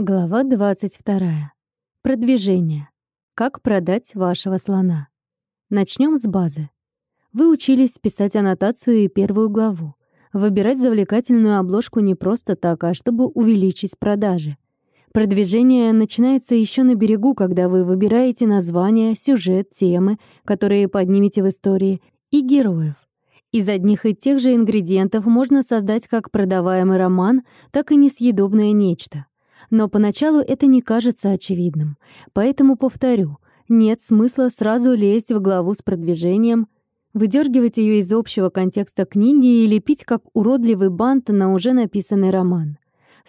Глава 22. Продвижение. Как продать вашего слона. Начнем с базы. Вы учились писать аннотацию и первую главу. Выбирать завлекательную обложку не просто так, а чтобы увеличить продажи. Продвижение начинается еще на берегу, когда вы выбираете название, сюжет, темы, которые поднимете в истории, и героев. Из одних и тех же ингредиентов можно создать как продаваемый роман, так и несъедобное нечто — но поначалу это не кажется очевидным. Поэтому повторю, нет смысла сразу лезть в главу с продвижением, выдергивать ее из общего контекста книги и лепить как уродливый бант на уже написанный роман.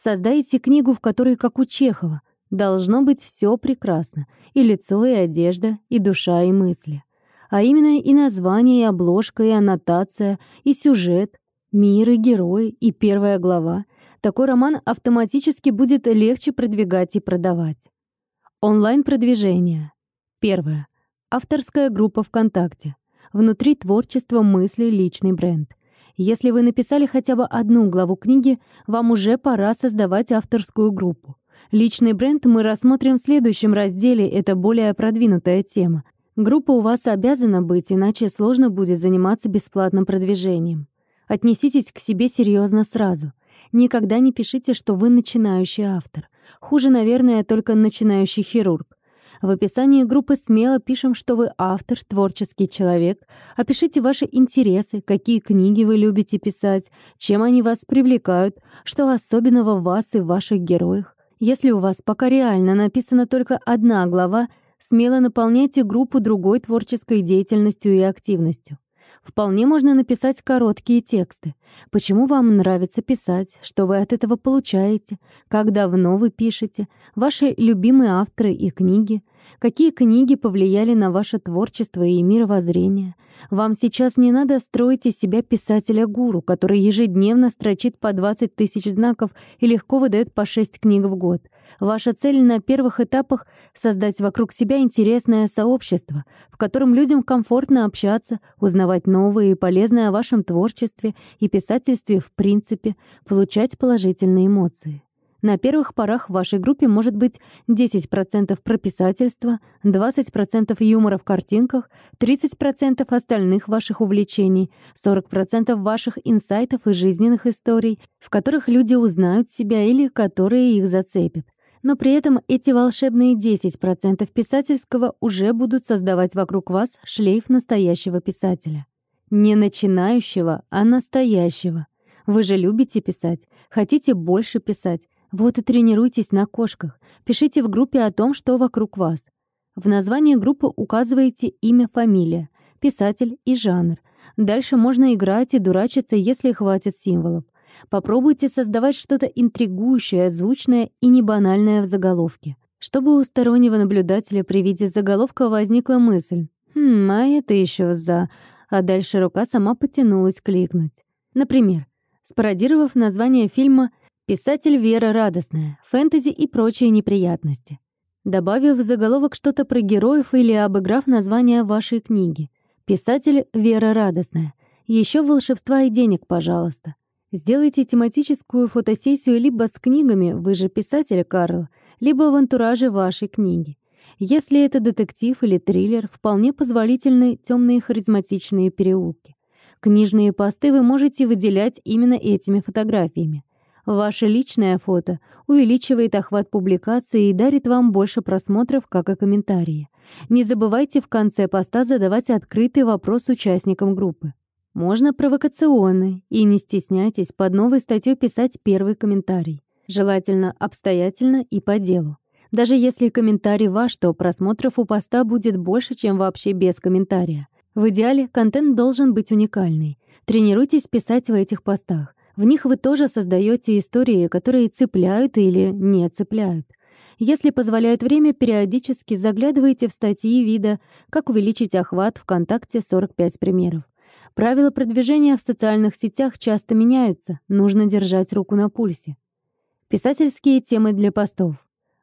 Создайте книгу, в которой, как у Чехова, должно быть все прекрасно, и лицо, и одежда, и душа, и мысли. А именно и название, и обложка, и аннотация, и сюжет, мир, и герой, и первая глава — такой роман автоматически будет легче продвигать и продавать. Онлайн-продвижение. Первое. Авторская группа ВКонтакте. Внутри творчества, мысли, личный бренд. Если вы написали хотя бы одну главу книги, вам уже пора создавать авторскую группу. Личный бренд мы рассмотрим в следующем разделе, это более продвинутая тема. Группа у вас обязана быть, иначе сложно будет заниматься бесплатным продвижением. Отнеситесь к себе серьезно сразу. Никогда не пишите, что вы начинающий автор. Хуже, наверное, только начинающий хирург. В описании группы смело пишем, что вы автор, творческий человек. Опишите ваши интересы, какие книги вы любите писать, чем они вас привлекают, что особенного в вас и в ваших героях. Если у вас пока реально написана только одна глава, смело наполняйте группу другой творческой деятельностью и активностью. Вполне можно написать короткие тексты. Почему вам нравится писать, что вы от этого получаете, как давно вы пишете, ваши любимые авторы и книги, какие книги повлияли на ваше творчество и мировоззрение. Вам сейчас не надо строить из себя писателя-гуру, который ежедневно строчит по 20 тысяч знаков и легко выдает по 6 книг в год. Ваша цель на первых этапах — создать вокруг себя интересное сообщество, в котором людям комфортно общаться, узнавать новое и полезное о вашем творчестве и писательстве в принципе, получать положительные эмоции. На первых порах в вашей группе может быть 10% про писательство, 20% юмора в картинках, 30% остальных ваших увлечений, 40% ваших инсайтов и жизненных историй, в которых люди узнают себя или которые их зацепят но при этом эти волшебные 10% писательского уже будут создавать вокруг вас шлейф настоящего писателя. Не начинающего, а настоящего. Вы же любите писать, хотите больше писать. Вот и тренируйтесь на кошках. Пишите в группе о том, что вокруг вас. В названии группы указываете имя, фамилия, писатель и жанр. Дальше можно играть и дурачиться, если хватит символов. Попробуйте создавать что-то интригующее, звучное и не банальное в заголовке. Чтобы у стороннего наблюдателя при виде заголовка возникла мысль «Хм, а это еще за...» А дальше рука сама потянулась кликнуть. Например, спародировав название фильма «Писатель Вера Радостная. Фэнтези и прочие неприятности», добавив в заголовок что-то про героев или обыграв название вашей книги. «Писатель Вера Радостная. Еще волшебства и денег, пожалуйста». Сделайте тематическую фотосессию либо с книгами, вы же писатель, Карл, либо в антураже вашей книги. Если это детектив или триллер, вполне позволительны темные харизматичные переулки. Книжные посты вы можете выделять именно этими фотографиями. Ваше личное фото увеличивает охват публикации и дарит вам больше просмотров, как и комментарии. Не забывайте в конце поста задавать открытый вопрос участникам группы. Можно провокационный, и не стесняйтесь под новой статьей писать первый комментарий. Желательно обстоятельно и по делу. Даже если комментарий ваш, то просмотров у поста будет больше, чем вообще без комментария. В идеале контент должен быть уникальный. Тренируйтесь писать в этих постах. В них вы тоже создаете истории, которые цепляют или не цепляют. Если позволяет время, периодически заглядывайте в статьи вида «Как увеличить охват ВКонтакте 45 примеров». Правила продвижения в социальных сетях часто меняются, нужно держать руку на пульсе. Писательские темы для постов.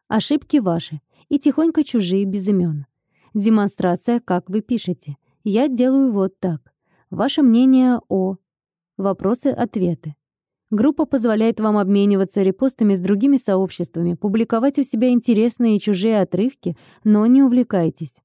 Ошибки ваши и тихонько чужие без имен. Демонстрация, как вы пишете. Я делаю вот так. Ваше мнение о... Вопросы-ответы. Группа позволяет вам обмениваться репостами с другими сообществами, публиковать у себя интересные и чужие отрывки, но не увлекайтесь.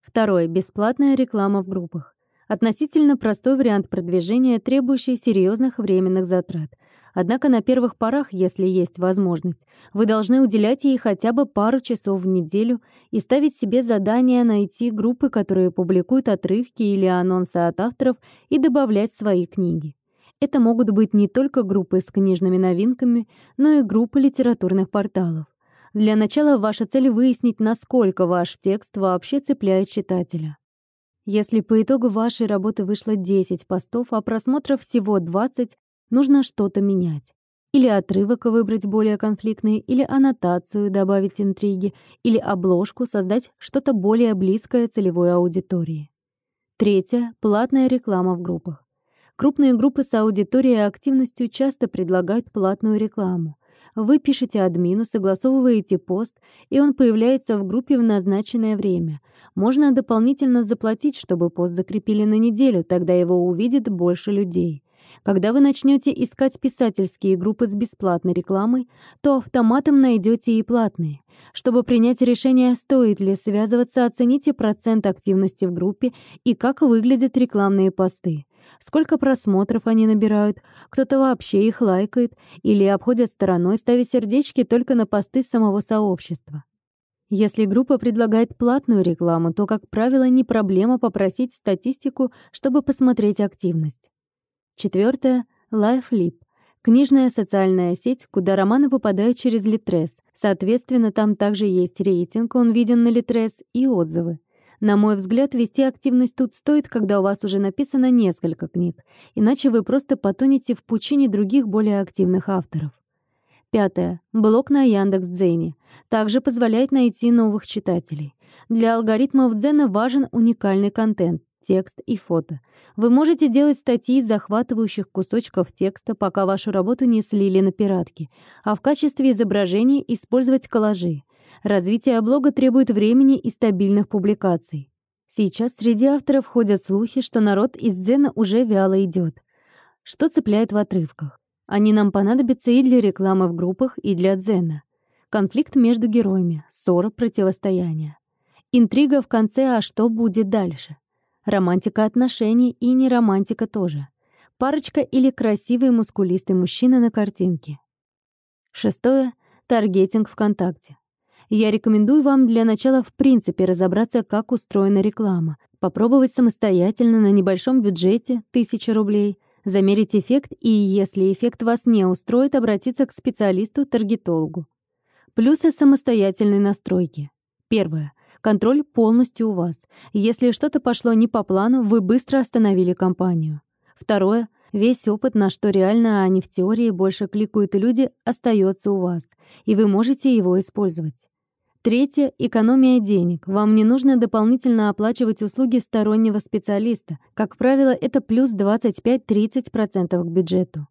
Второе. Бесплатная реклама в группах. Относительно простой вариант продвижения, требующий серьезных временных затрат. Однако на первых порах, если есть возможность, вы должны уделять ей хотя бы пару часов в неделю и ставить себе задание найти группы, которые публикуют отрывки или анонсы от авторов и добавлять свои книги. Это могут быть не только группы с книжными новинками, но и группы литературных порталов. Для начала ваша цель выяснить, насколько ваш текст вообще цепляет читателя. Если по итогу вашей работы вышло 10 постов, а просмотров всего 20, нужно что-то менять. Или отрывок выбрать более конфликтный, или аннотацию добавить интриги, или обложку создать что-то более близкое целевой аудитории. Третье — платная реклама в группах. Крупные группы с аудиторией активностью часто предлагают платную рекламу. Вы пишете админу, согласовываете пост, и он появляется в группе в назначенное время. Можно дополнительно заплатить, чтобы пост закрепили на неделю, тогда его увидит больше людей. Когда вы начнете искать писательские группы с бесплатной рекламой, то автоматом найдете и платные. Чтобы принять решение, стоит ли связываться, оцените процент активности в группе и как выглядят рекламные посты сколько просмотров они набирают, кто-то вообще их лайкает или обходят стороной, ставя сердечки только на посты самого сообщества. Если группа предлагает платную рекламу, то, как правило, не проблема попросить статистику, чтобы посмотреть активность. Четвертое — LifeLip. Книжная социальная сеть, куда романы попадают через Litres. Соответственно, там также есть рейтинг, он виден на Litres, и отзывы. На мой взгляд, вести активность тут стоит, когда у вас уже написано несколько книг, иначе вы просто потонете в пучине других более активных авторов. Пятое. Блог на Яндекс.Дзене. Также позволяет найти новых читателей. Для алгоритмов Дзена важен уникальный контент, текст и фото. Вы можете делать статьи из захватывающих кусочков текста, пока вашу работу не слили на пиратки, а в качестве изображений использовать коллажи. Развитие блога требует времени и стабильных публикаций. Сейчас среди авторов ходят слухи, что народ из Дзена уже вяло идет. Что цепляет в отрывках? Они нам понадобятся и для рекламы в группах, и для Дзена. Конфликт между героями, ссора, противостояние. Интрига в конце, а что будет дальше? Романтика отношений и не романтика тоже. Парочка или красивый мускулистый мужчина на картинке. Шестое. Таргетинг ВКонтакте. Я рекомендую вам для начала в принципе разобраться, как устроена реклама, попробовать самостоятельно на небольшом бюджете, 1000 рублей, замерить эффект и, если эффект вас не устроит, обратиться к специалисту-таргетологу. Плюсы самостоятельной настройки. Первое. Контроль полностью у вас. Если что-то пошло не по плану, вы быстро остановили кампанию. Второе. Весь опыт, на что реально, а не в теории больше кликают люди, остается у вас, и вы можете его использовать. Третье — экономия денег. Вам не нужно дополнительно оплачивать услуги стороннего специалиста. Как правило, это плюс 25-30% к бюджету.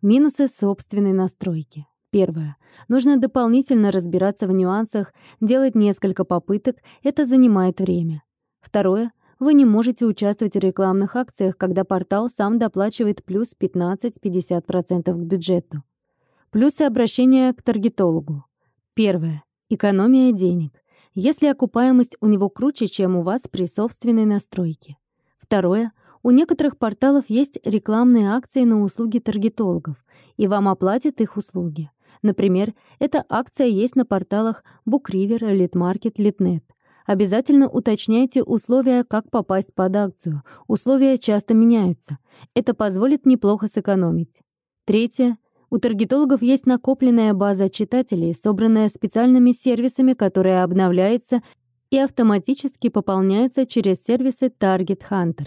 Минусы собственной настройки. Первое. Нужно дополнительно разбираться в нюансах, делать несколько попыток, это занимает время. Второе. Вы не можете участвовать в рекламных акциях, когда портал сам доплачивает плюс 15-50% к бюджету. Плюсы обращения к таргетологу. Первое. Экономия денег. Если окупаемость у него круче, чем у вас при собственной настройке. Второе. У некоторых порталов есть рекламные акции на услуги таргетологов, и вам оплатят их услуги. Например, эта акция есть на порталах BookRiver, LitMarket, LitNet. Обязательно уточняйте условия, как попасть под акцию. Условия часто меняются. Это позволит неплохо сэкономить. Третье. У таргетологов есть накопленная база читателей, собранная специальными сервисами, которая обновляется и автоматически пополняется через сервисы Target Hunter.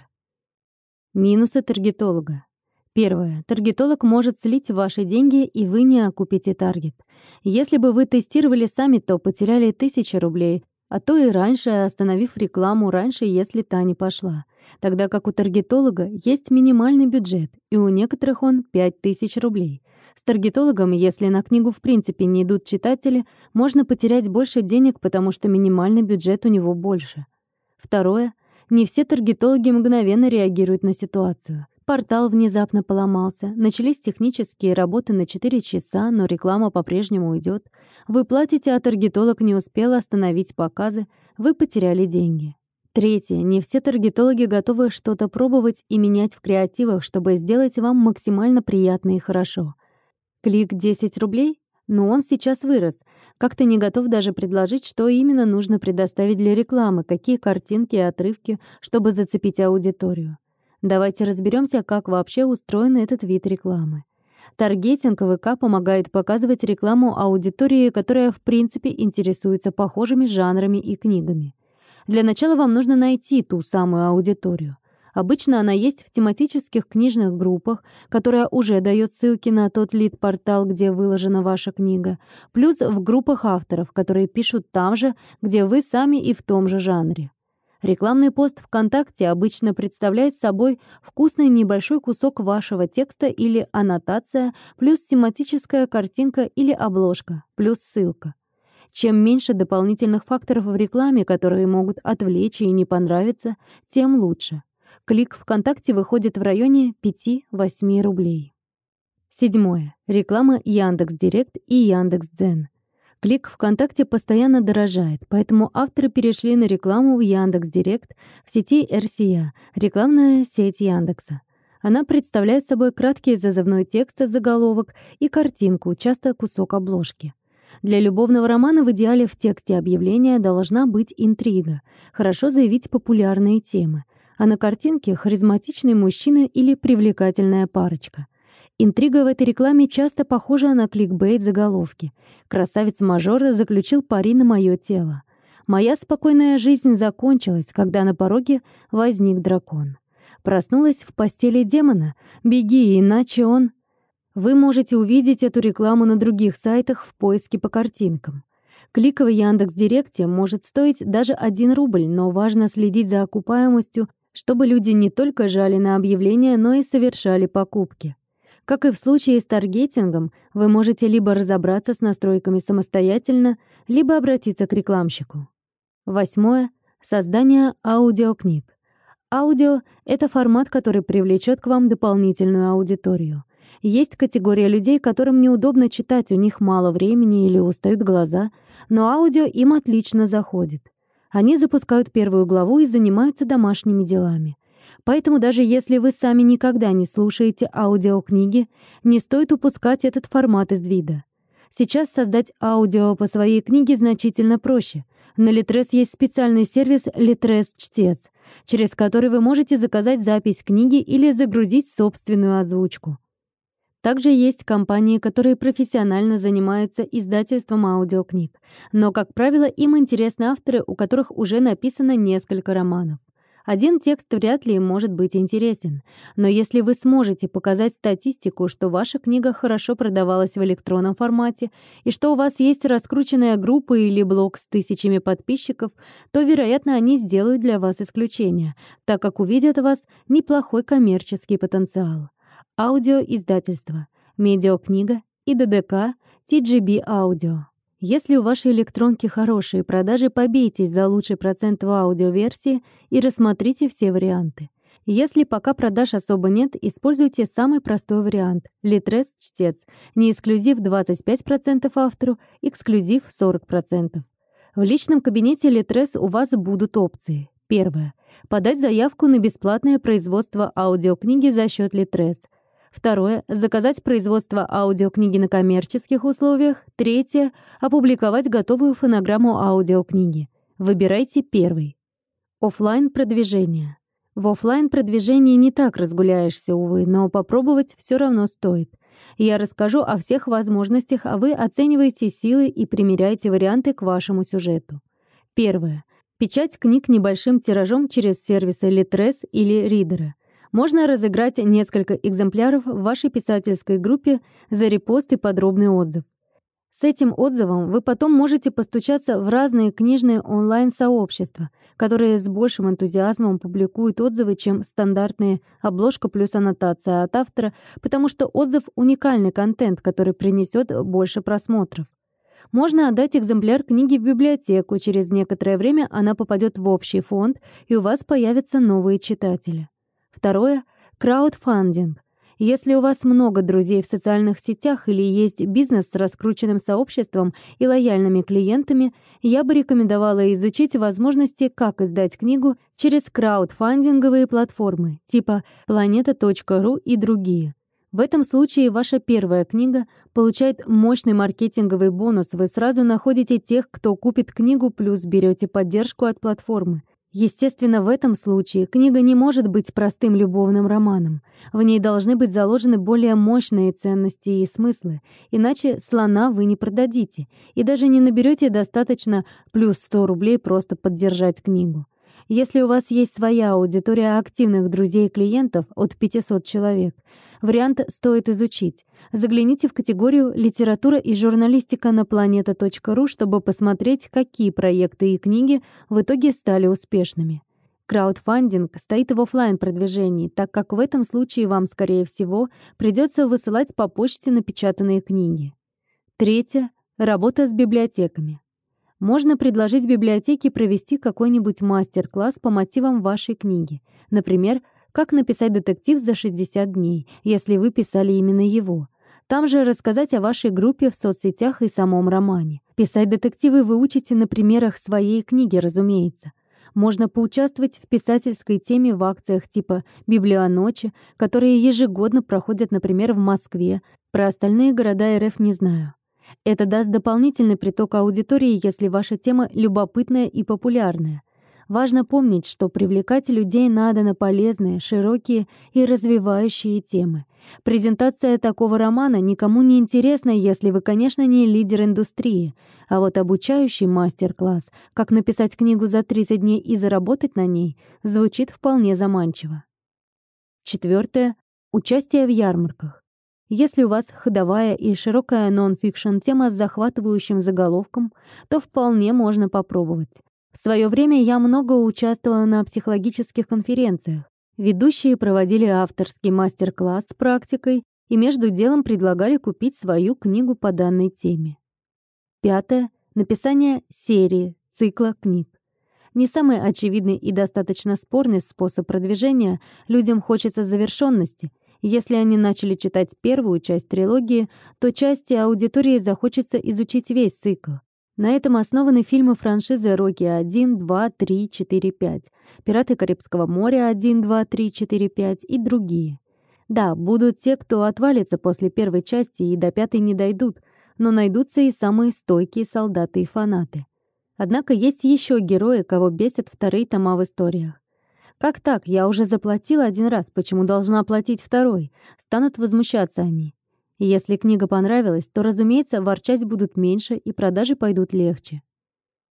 Минусы таргетолога. Первое. Таргетолог может слить ваши деньги, и вы не окупите таргет. Если бы вы тестировали сами, то потеряли тысячи рублей, а то и раньше, остановив рекламу раньше, если та не пошла. Тогда как у таргетолога есть минимальный бюджет, и у некоторых он 5000 рублей. С таргетологом, если на книгу в принципе не идут читатели, можно потерять больше денег, потому что минимальный бюджет у него больше. Второе. Не все таргетологи мгновенно реагируют на ситуацию. Портал внезапно поломался, начались технические работы на 4 часа, но реклама по-прежнему идет. Вы платите, а таргетолог не успел остановить показы, вы потеряли деньги. Третье. Не все таргетологи готовы что-то пробовать и менять в креативах, чтобы сделать вам максимально приятно и хорошо. Клик 10 рублей? Но он сейчас вырос. Как-то не готов даже предложить, что именно нужно предоставить для рекламы, какие картинки и отрывки, чтобы зацепить аудиторию. Давайте разберемся, как вообще устроен этот вид рекламы. Таргетинг ВК помогает показывать рекламу аудитории, которая в принципе интересуется похожими жанрами и книгами. Для начала вам нужно найти ту самую аудиторию. Обычно она есть в тематических книжных группах, которая уже дает ссылки на тот лид-портал, где выложена ваша книга, плюс в группах авторов, которые пишут там же, где вы сами и в том же жанре. Рекламный пост ВКонтакте обычно представляет собой вкусный небольшой кусок вашего текста или аннотация, плюс тематическая картинка или обложка, плюс ссылка. Чем меньше дополнительных факторов в рекламе, которые могут отвлечь и не понравиться, тем лучше. Клик ВКонтакте выходит в районе 5-8 рублей. Седьмое. Реклама Яндекс.Директ и Яндекс.Дзен. Клик ВКонтакте постоянно дорожает, поэтому авторы перешли на рекламу в Яндекс.Директ в сети RCA, рекламная сеть Яндекса. Она представляет собой краткий зазывной текст, заголовок и картинку, часто кусок обложки. Для любовного романа в идеале в тексте объявления должна быть интрига, хорошо заявить популярные темы, а на картинке харизматичный мужчина или привлекательная парочка. Интрига в этой рекламе часто похожа на кликбейт заголовки. Красавец-мажор заключил пари на мое тело. Моя спокойная жизнь закончилась, когда на пороге возник дракон. Проснулась в постели демона. Беги, иначе он... Вы можете увидеть эту рекламу на других сайтах в поиске по картинкам. Клик в Яндекс.Директе может стоить даже 1 рубль, но важно следить за окупаемостью, чтобы люди не только жали на объявления, но и совершали покупки. Как и в случае с таргетингом, вы можете либо разобраться с настройками самостоятельно, либо обратиться к рекламщику. Восьмое. Создание аудиокниг. Аудио — это формат, который привлечет к вам дополнительную аудиторию. Есть категория людей, которым неудобно читать, у них мало времени или устают глаза, но аудио им отлично заходит. Они запускают первую главу и занимаются домашними делами. Поэтому даже если вы сами никогда не слушаете аудиокниги, не стоит упускать этот формат из вида. Сейчас создать аудио по своей книге значительно проще. На Litres есть специальный сервис Litres Чтец, через который вы можете заказать запись книги или загрузить собственную озвучку. Также есть компании, которые профессионально занимаются издательством аудиокниг, но, как правило, им интересны авторы, у которых уже написано несколько романов. Один текст вряд ли может быть интересен, но если вы сможете показать статистику, что ваша книга хорошо продавалась в электронном формате и что у вас есть раскрученная группа или блог с тысячами подписчиков, то, вероятно, они сделают для вас исключение, так как увидят в вас неплохой коммерческий потенциал. Аудиоиздательство, медиакнига и ДДК TGB Audio. Если у вашей электронки хорошие продажи, побейтесь за лучший процент в аудиоверсии и рассмотрите все варианты. Если пока продаж особо нет, используйте самый простой вариант — Litres Чтец, не эксклюзив 25% автору, эксклюзив 40%. В личном кабинете Litres у вас будут опции. Первое. Подать заявку на бесплатное производство аудиокниги за счет Litres. Второе — заказать производство аудиокниги на коммерческих условиях. Третье — опубликовать готовую фонограмму аудиокниги. Выбирайте первый. Офлайн продвижение. В офлайн продвижении не так разгуляешься, увы, но попробовать все равно стоит. Я расскажу о всех возможностях, а вы оцениваете силы и примеряете варианты к вашему сюжету. Первое. Печать книг небольшим тиражом через сервисы Litres или Ридера можно разыграть несколько экземпляров в вашей писательской группе за репост и подробный отзыв. С этим отзывом вы потом можете постучаться в разные книжные онлайн-сообщества, которые с большим энтузиазмом публикуют отзывы, чем стандартные обложка плюс аннотация от автора, потому что отзыв — уникальный контент, который принесет больше просмотров. Можно отдать экземпляр книги в библиотеку, через некоторое время она попадет в общий фонд, и у вас появятся новые читатели. Второе Краудфандинг. Если у вас много друзей в социальных сетях или есть бизнес с раскрученным сообществом и лояльными клиентами, я бы рекомендовала изучить возможности, как издать книгу через краудфандинговые платформы типа planeta.ru и другие. В этом случае ваша первая книга получает мощный маркетинговый бонус. Вы сразу находите тех, кто купит книгу, плюс берете поддержку от платформы. Естественно, в этом случае книга не может быть простым любовным романом. В ней должны быть заложены более мощные ценности и смыслы, иначе слона вы не продадите и даже не наберете достаточно плюс 100 рублей просто поддержать книгу. Если у вас есть своя аудитория активных друзей и клиентов от 500 человек, вариант стоит изучить. Загляните в категорию «Литература и журналистика» на planeta.ru, чтобы посмотреть, какие проекты и книги в итоге стали успешными. Краудфандинг стоит в офлайн продвижении, так как в этом случае вам, скорее всего, придется высылать по почте напечатанные книги. Третье. Работа с библиотеками. Можно предложить библиотеке провести какой-нибудь мастер-класс по мотивам вашей книги. Например, как написать детектив за 60 дней, если вы писали именно его. Там же рассказать о вашей группе в соцсетях и самом романе. Писать детективы вы учите на примерах своей книги, разумеется. Можно поучаствовать в писательской теме в акциях типа «Библионочи», которые ежегодно проходят, например, в Москве. Про остальные города РФ не знаю. Это даст дополнительный приток аудитории, если ваша тема любопытная и популярная. Важно помнить, что привлекать людей надо на полезные, широкие и развивающие темы. Презентация такого романа никому не интересна, если вы, конечно, не лидер индустрии. А вот обучающий мастер-класс, как написать книгу за 30 дней и заработать на ней, звучит вполне заманчиво. Четвертое. Участие в ярмарках. Если у вас ходовая и широкая нон-фикшн тема с захватывающим заголовком, то вполне можно попробовать. В свое время я много участвовала на психологических конференциях. Ведущие проводили авторский мастер-класс с практикой и между делом предлагали купить свою книгу по данной теме. Пятое. Написание серии, цикла книг. Не самый очевидный и достаточно спорный способ продвижения, людям хочется завершенности — если они начали читать первую часть трилогии, то части аудитории захочется изучить весь цикл. На этом основаны фильмы франшизы «Рокки 1», «2», «3», «4», «5», «Пираты Карибского моря» 1, 2, 3, 4, 5 и другие. Да, будут те, кто отвалится после первой части и до пятой не дойдут, но найдутся и самые стойкие солдаты и фанаты. Однако есть еще герои, кого бесят вторые тома в историях. Как так? Я уже заплатила один раз, почему должна оплатить второй? Станут возмущаться они. Если книга понравилась, то, разумеется, ворчать будут меньше и продажи пойдут легче.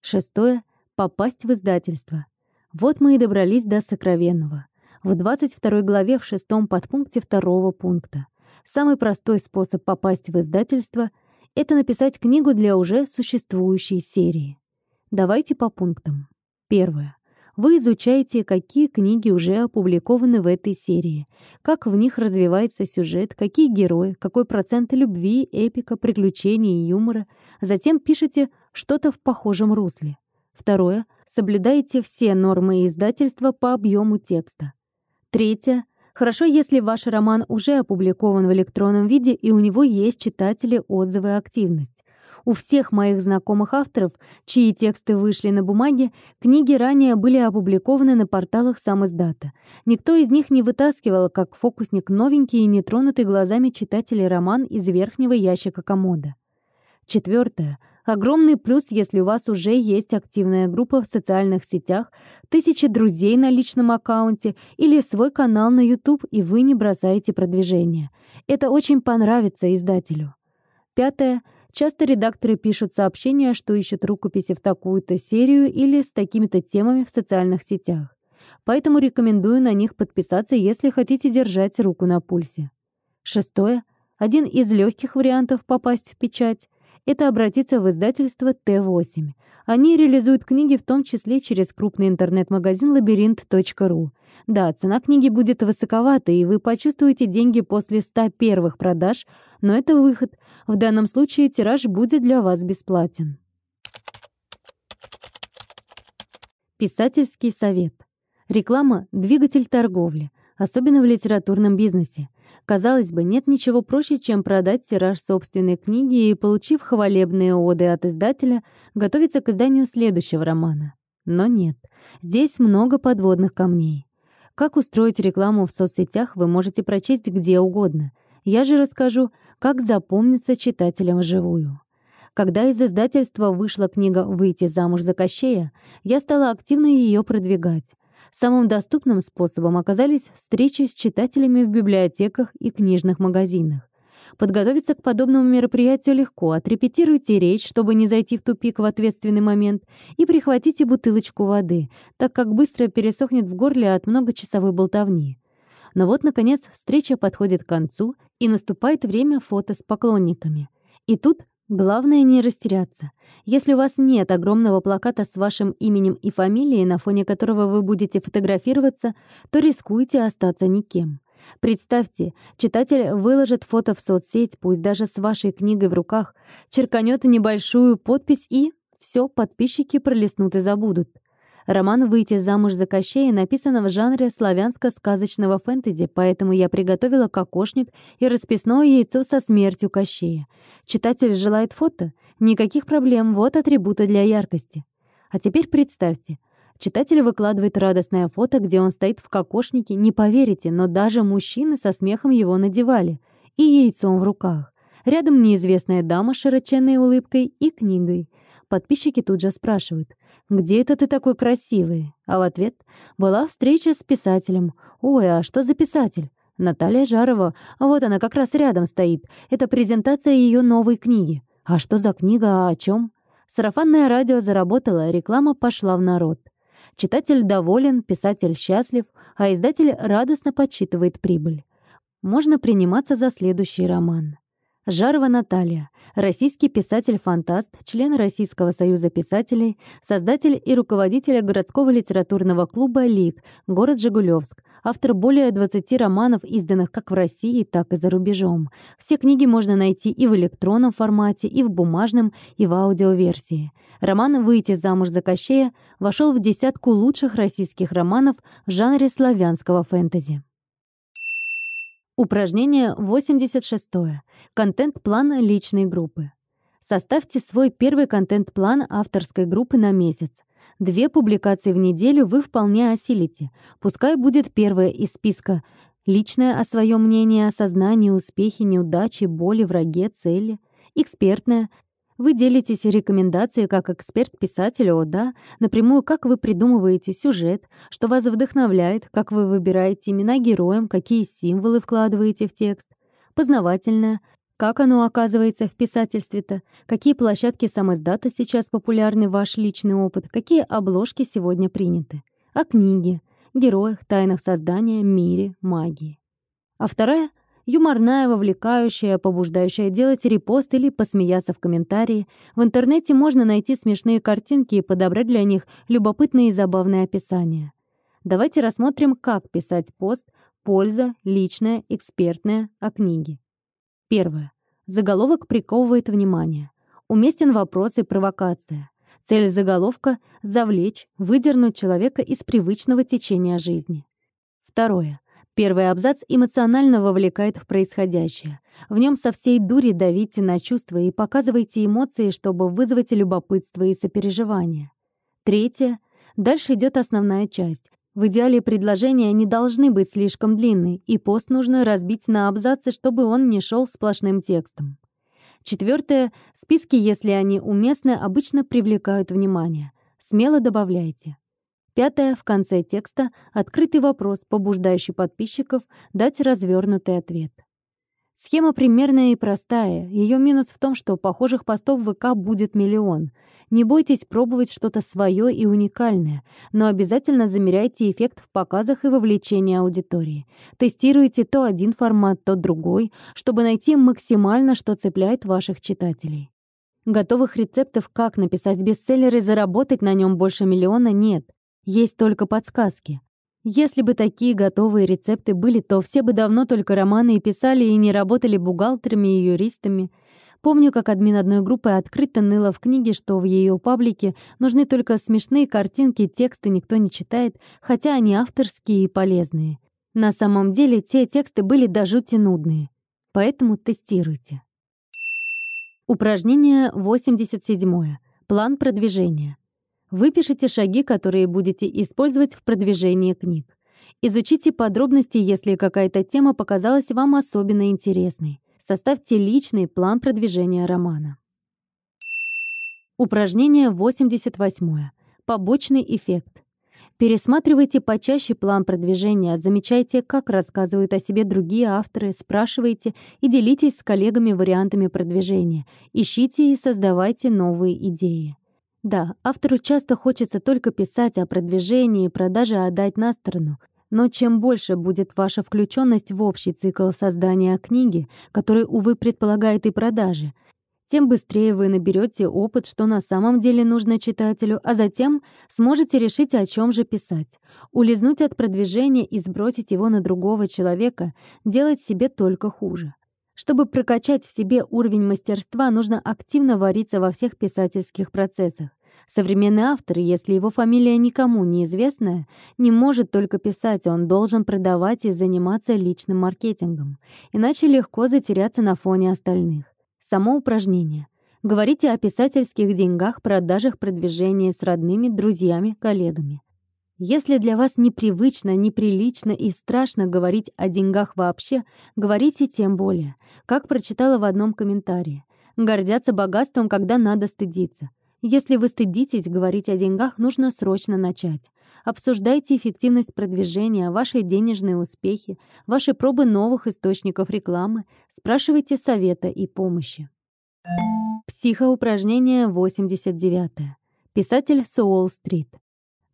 Шестое. Попасть в издательство. Вот мы и добрались до сокровенного. В 22 главе в шестом подпункте второго пункта. Самый простой способ попасть в издательство — это написать книгу для уже существующей серии. Давайте по пунктам. Первое. Вы изучаете, какие книги уже опубликованы в этой серии, как в них развивается сюжет, какие герои, какой процент любви, эпика, приключений и юмора. Затем пишете что-то в похожем русле. Второе. Соблюдаете все нормы издательства по объему текста. Третье. Хорошо, если ваш роман уже опубликован в электронном виде и у него есть читатели, отзывы, активность. У всех моих знакомых авторов, чьи тексты вышли на бумаге, книги ранее были опубликованы на порталах сам издата. Никто из них не вытаскивал, как фокусник, новенький и нетронутый глазами читателей роман из верхнего ящика комода. Четвертое. Огромный плюс, если у вас уже есть активная группа в социальных сетях, тысячи друзей на личном аккаунте или свой канал на YouTube, и вы не бросаете продвижение. Это очень понравится издателю. Пятое. Часто редакторы пишут сообщения, что ищут рукописи в такую-то серию или с такими-то темами в социальных сетях. Поэтому рекомендую на них подписаться, если хотите держать руку на пульсе. Шестое. Один из легких вариантов попасть в печать — это обратиться в издательство Т8. Они реализуют книги в том числе через крупный интернет-магазин лабиринт.ру. Да, цена книги будет высоковата, и вы почувствуете деньги после 100 первых продаж, но это выход. В данном случае тираж будет для вас бесплатен. Писательский совет. Реклама – двигатель торговли. особенно в литературном бизнесе. Казалось бы, нет ничего проще, чем продать тираж собственной книги и, получив хвалебные оды от издателя, готовиться к изданию следующего романа. Но нет, здесь много подводных камней. Как устроить рекламу в соцсетях, вы можете прочесть где угодно. Я же расскажу, как запомниться читателям вживую. Когда из издательства вышла книга «Выйти замуж за Кощея», я стала активно ее продвигать. Самым доступным способом оказались встречи с читателями в библиотеках и книжных магазинах. Подготовиться к подобному мероприятию легко. Отрепетируйте речь, чтобы не зайти в тупик в ответственный момент, и прихватите бутылочку воды, так как быстро пересохнет в горле от многочасовой болтовни. Но вот, наконец, встреча подходит к концу, и наступает время фото с поклонниками. И тут Главное не растеряться. Если у вас нет огромного плаката с вашим именем и фамилией, на фоне которого вы будете фотографироваться, то рискуйте остаться никем. Представьте, читатель выложит фото в соцсеть, пусть даже с вашей книгой в руках, черканет небольшую подпись и... все, подписчики пролистнут и забудут. Роман «Выйти замуж за Кощея» написан в жанре славянско-сказочного фэнтези, поэтому я приготовила кокошник и расписное яйцо со смертью Кощея. Читатель желает фото? Никаких проблем, вот атрибуты для яркости. А теперь представьте, Читатель выкладывает радостное фото, где он стоит в кокошнике, не поверите, но даже мужчины со смехом его надевали. И яйцом в руках. Рядом неизвестная дама с широченной улыбкой и книгой. Подписчики тут же спрашивают, «Где это ты такой красивый?» А в ответ «Была встреча с писателем». «Ой, а что за писатель?» Наталья Жарова. Вот она как раз рядом стоит. Это презентация ее новой книги. А что за книга, а о чем? Сарафанное радио заработало, реклама пошла в народ. Читатель доволен, писатель счастлив, а издатель радостно подсчитывает прибыль. Можно приниматься за следующий роман. Жарова Наталья, российский писатель-фантаст, член Российского союза писателей, создатель и руководитель городского литературного клуба «Лик», город Жигулевск, автор более 20 романов, изданных как в России, так и за рубежом. Все книги можно найти и в электронном формате, и в бумажном, и в аудиоверсии. Роман «Выйти замуж за Кощея» вошел в десятку лучших российских романов в жанре славянского фэнтези. Упражнение 86. Контент-план личной группы. Составьте свой первый контент-план авторской группы на месяц. Две публикации в неделю вы вполне осилите. Пускай будет первая из списка личное о своем мнении, осознании, успехе, неудаче, боли, враге, цели. Экспертная вы делитесь рекомендацией как эксперт-писатель о, да, напрямую, как вы придумываете сюжет, что вас вдохновляет, как вы выбираете имена героям, какие символы вкладываете в текст. Познавательное, как оно оказывается в писательстве-то, какие площадки самоиздата сейчас популярны, ваш личный опыт, какие обложки сегодня приняты. О книге, героях, тайнах создания, мире, магии. А вторая — юморная, вовлекающая, побуждающая делать репост или посмеяться в комментарии. В интернете можно найти смешные картинки и подобрать для них любопытные и забавные описания. Давайте рассмотрим, как писать пост «Польза, личная, экспертная» о книге. Первое. Заголовок приковывает внимание. Уместен вопрос и провокация. Цель заголовка — завлечь, выдернуть человека из привычного течения жизни. Второе. Первый абзац эмоционально вовлекает в происходящее. В нем со всей дури давите на чувства и показывайте эмоции, чтобы вызвать любопытство и сопереживание. Третье. Дальше идет основная часть. В идеале предложения не должны быть слишком длинны, и пост нужно разбить на абзацы, чтобы он не шел сплошным текстом. Четвертое. Списки, если они уместны, обычно привлекают внимание. Смело добавляйте. Пятое, в конце текста, открытый вопрос, побуждающий подписчиков дать развернутый ответ. Схема примерная и простая. Ее минус в том, что похожих постов в ВК будет миллион. Не бойтесь пробовать что-то свое и уникальное, но обязательно замеряйте эффект в показах и вовлечении аудитории. Тестируйте то один формат, то другой, чтобы найти максимально, что цепляет ваших читателей. Готовых рецептов, как написать бестселлер и заработать на нем больше миллиона, нет. Есть только подсказки. Если бы такие готовые рецепты были, то все бы давно только романы и писали, и не работали бухгалтерами и юристами. Помню, как админ одной группы открыто ныла в книге, что в ее паблике нужны только смешные картинки, тексты никто не читает, хотя они авторские и полезные. На самом деле те тексты были до жути нудные, поэтому тестируйте. Упражнение 87. План продвижения. Выпишите шаги, которые будете использовать в продвижении книг. Изучите подробности, если какая-то тема показалась вам особенно интересной. Составьте личный план продвижения романа. Упражнение 88. Побочный эффект. Пересматривайте почаще план продвижения, замечайте, как рассказывают о себе другие авторы, спрашивайте и делитесь с коллегами вариантами продвижения, ищите и создавайте новые идеи. Да, автору часто хочется только писать о продвижении и продаже отдать на сторону — но чем больше будет ваша включенность в общий цикл создания книги, который, увы, предполагает и продажи, тем быстрее вы наберете опыт, что на самом деле нужно читателю, а затем сможете решить, о чем же писать. Улизнуть от продвижения и сбросить его на другого человека делать себе только хуже. Чтобы прокачать в себе уровень мастерства, нужно активно вариться во всех писательских процессах. Современный автор, если его фамилия никому не известная, не может только писать, он должен продавать и заниматься личным маркетингом, иначе легко затеряться на фоне остальных. Само упражнение. Говорите о писательских деньгах, продажах, продвижении с родными, друзьями, коллегами. Если для вас непривычно, неприлично и страшно говорить о деньгах вообще, говорите тем более. Как прочитала в одном комментарии. Гордятся богатством, когда надо стыдиться. Если вы стыдитесь говорить о деньгах, нужно срочно начать. Обсуждайте эффективность продвижения, ваши денежные успехи, ваши пробы новых источников рекламы, спрашивайте совета и помощи. Психоупражнение 89. Писатель с Уолл-стрит.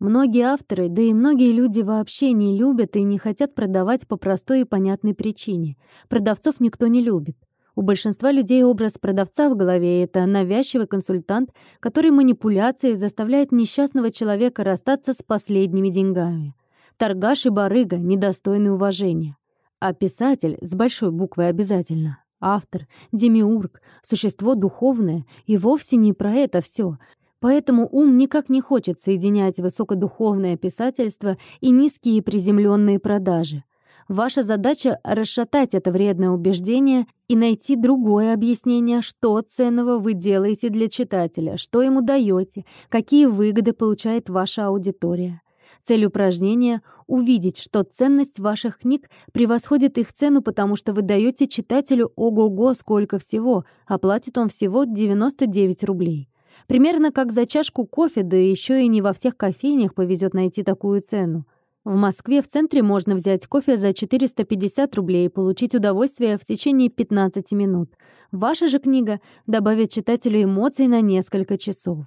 Многие авторы, да и многие люди вообще не любят и не хотят продавать по простой и понятной причине. Продавцов никто не любит. У большинства людей образ продавца в голове — это навязчивый консультант, который манипуляцией заставляет несчастного человека расстаться с последними деньгами. Торгаш и барыга, недостойны уважения. А писатель, с большой буквой обязательно, автор, демиург, существо духовное, и вовсе не про это все. Поэтому ум никак не хочет соединять высокодуховное писательство и низкие приземленные продажи. Ваша задача — расшатать это вредное убеждение и найти другое объяснение, что ценного вы делаете для читателя, что ему даете, какие выгоды получает ваша аудитория. Цель упражнения — увидеть, что ценность ваших книг превосходит их цену, потому что вы даете читателю ого-го сколько всего, а платит он всего 99 рублей. Примерно как за чашку кофе, да еще и не во всех кофейнях повезет найти такую цену. В Москве в центре можно взять кофе за 450 рублей и получить удовольствие в течение 15 минут. Ваша же книга добавит читателю эмоций на несколько часов.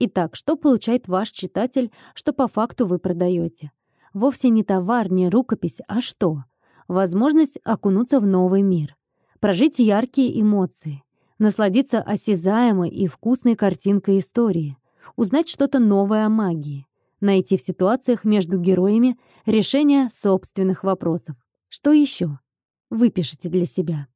Итак, что получает ваш читатель, что по факту вы продаете? Вовсе не товар, не рукопись, а что? Возможность окунуться в новый мир, прожить яркие эмоции, насладиться осязаемой и вкусной картинкой истории, узнать что-то новое о магии, найти в ситуациях между героями решение собственных вопросов. Что еще? Выпишите для себя.